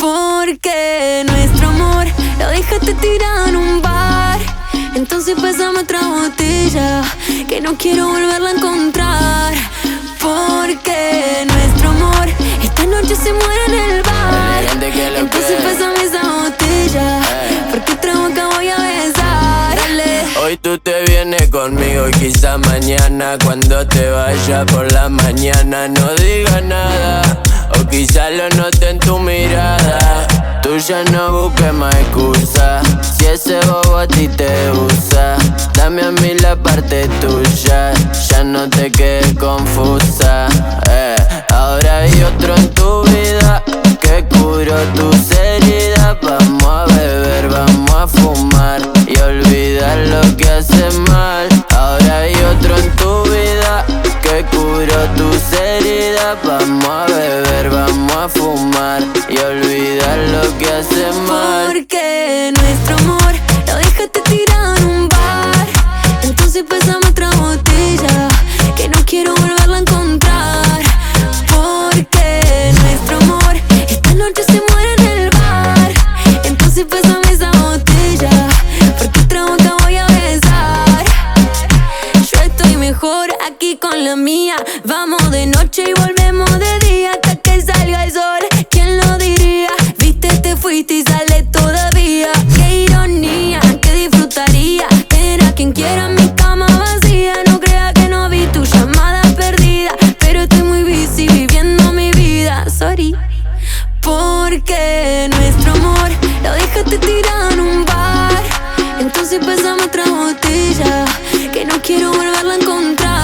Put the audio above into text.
Porque nuestro amor lo dejaste tirado en un bar. Entonces pásame otra botella que no quiero volverla a encontrar. Hoy tú te vienes conmigo y quizá mañana cuando te vaya por la mañana no digas nada. O quizá lo note en tu mirada. Tú ya no busques más excusa. Si ese bobo a ti te usa, dame a mí la parte tuya. Ya no te quedes confusa. Tus heridas. Vamos a beber, vamos a fumar y olvidar lo que hace mal. Porque nuestro amor lo dejaste tirado la mía. Vamos de noche y volvemos de día hasta que salga el sol. ¿Quién lo diría? Viste, te fuiste y sale todavía. Qué ironía, que disfrutaría. Tener a quien quiera mi cama vacía. No crea que no vi tu llamada perdida. Pero estoy muy busy viviendo mi vida. Sorry. Porque nuestro amor lo dejaste tirado en un bar. Entonces pásame otra botella que no quiero volverla a encontrar.